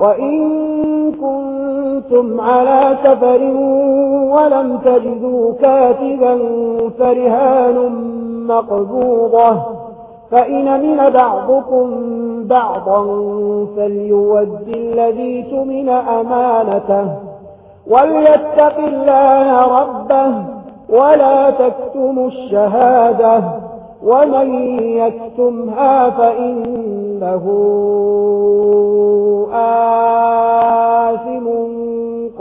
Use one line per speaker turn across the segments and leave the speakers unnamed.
وإن كنتم على سفر ولم تجدوا كاتبا فرهان مقبوضة فإن من بعضكم بعضا فليود الذي تمن أمانته وليتق الله ربه ولا تكتموا الشهادة ومن يكتمها فإنه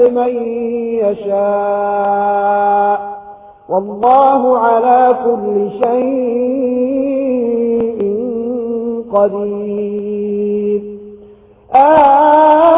يضلل يشاء. والله على كل شيء قدير. آه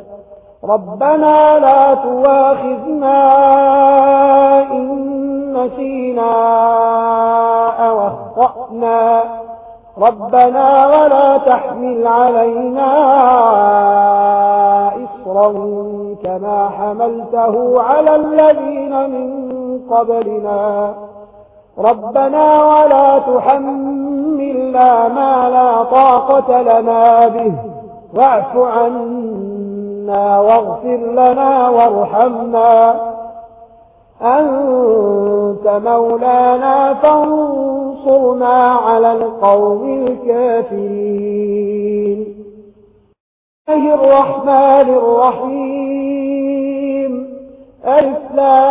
ربنا لا تواخذنا إن نسينا أو أخطأنا. ربنا ولا تحمل علينا إصرا كما حملته على الذين من قبلنا. ربنا ولا تحملنا ما لا طاقة لنا به. واعف عنا عنا واغفر لنا وارحمنا. أنت مولانا فانصرنا على القوم الكافرين. الله الرحمن الرحيم. أسلام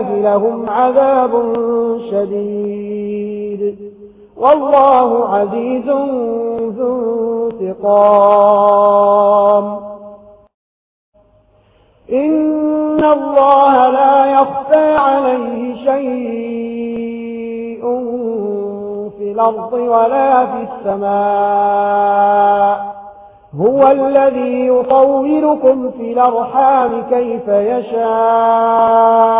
الله لهم عذاب شديد. والله عزيز ذو انتقام. إن الله لا يخفى عليه شيء في الأرض ولا في السماء. هو الذي يطوركم في الأرحام كيف يشاء.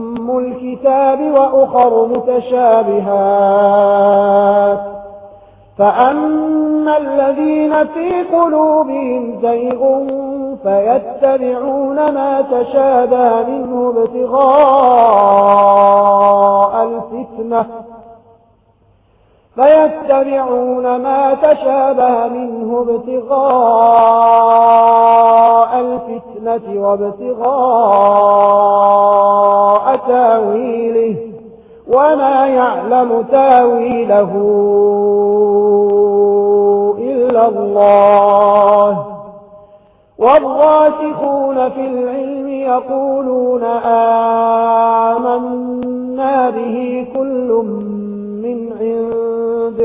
أم الكتاب وأخر متشابهات فأما الذين في قلوبهم زيغ فيتبعون ما تشابه منه ابتغاء فيتبعون ما تشابه منه ابتغاء الفتنة وابتغاء تاويله وما يعلم تاويله إلا الله. والراسخون في العلم يقولون آمنا به كل من عند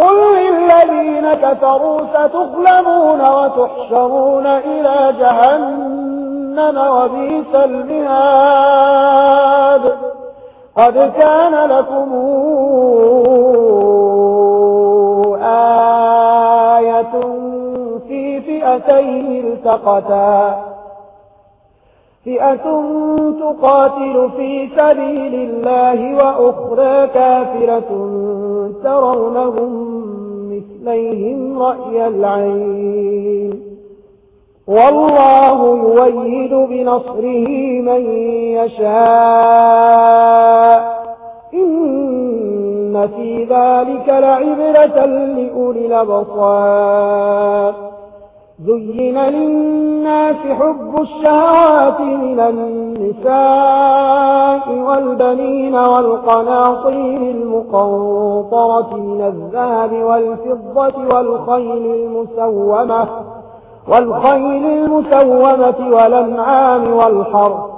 قل للذين كفروا ستغلبون وتحشرون إلى جهنم وبيت المهاد قد كان لكم آية في فئتين التقتا فئة تقاتل في سبيل الله وأخرى كافرة ترونهم إليهم رأي العين. والله يويد بنصره من يشاء. إن في ذلك لعبرة لأولي الأبصار. زين للناس حب الشهوات من النساء والبنين والقناطير المقنطرة من الذهب والفضة والخيل المسومة والخيل المسومة والأنعام والحر.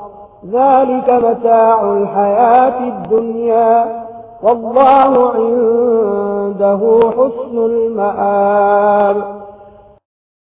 ذلك متاع الحياة الدنيا. والله عنده حسن المآب.